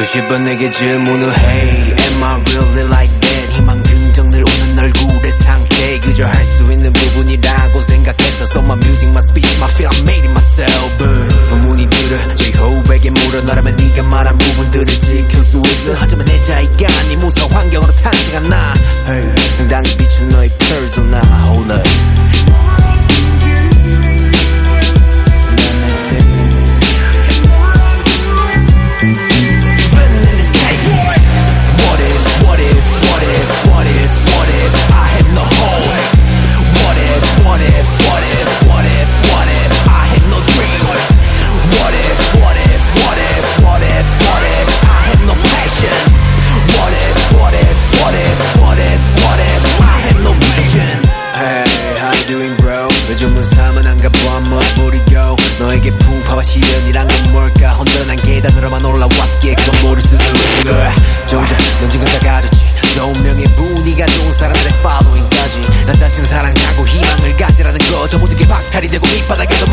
수십 번 내게 질문을 해 Am I really like that? 희망 긍정 늘 오는 얼굴의 상태. 그저 할 수 있는 부분이라고 생각해서 So my music, my speech, my feel I made it myself But 의문이들을 제호흡에게 물어 너라면 네가 말한 부분들을 지킬 수 있어. 하지만 내 자의가 아닌 무서운 환경으로 탄생한 나. Hey, 당당히 비 그건 모를 수도 있는 거야. 정작 언젠가 다가졌지. 너 운명의 분위가 좋은 사람들의 following까지 나 자신을 사랑하고 희망을 가지라는 거. 저 모든 게 박탈이 되고 밑바닥에도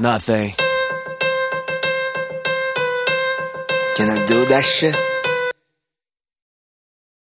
nothing? Can I do that shit?